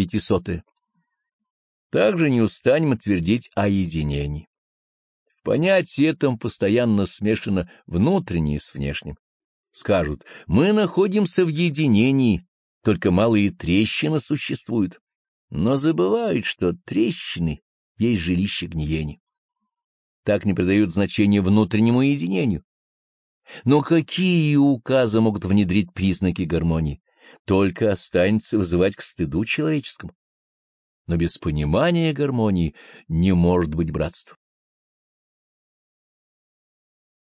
Пятисотое. Также не устанем твердить о единении. В понятии этом постоянно смешано внутреннее с внешним. Скажут, мы находимся в единении, только малые трещины существуют, но забывают, что трещины есть жилище гниения. Так не придают значения внутреннему единению. Но какие указы могут внедрить признаки гармонии? Только останется вызывать к стыду человеческому. Но без понимания гармонии не может быть братства.